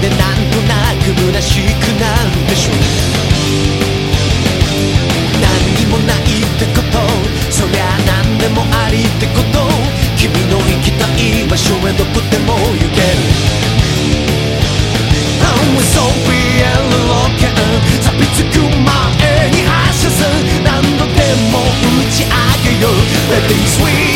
でなんとなく虚しくなるでしょう。何にもないってことそりゃ何でもありってこと。君の行きたい場所へどこでも行ける。I'm so real ロケン錆びつく前に発射す。る何度でも打ち上げよう。Let me sweet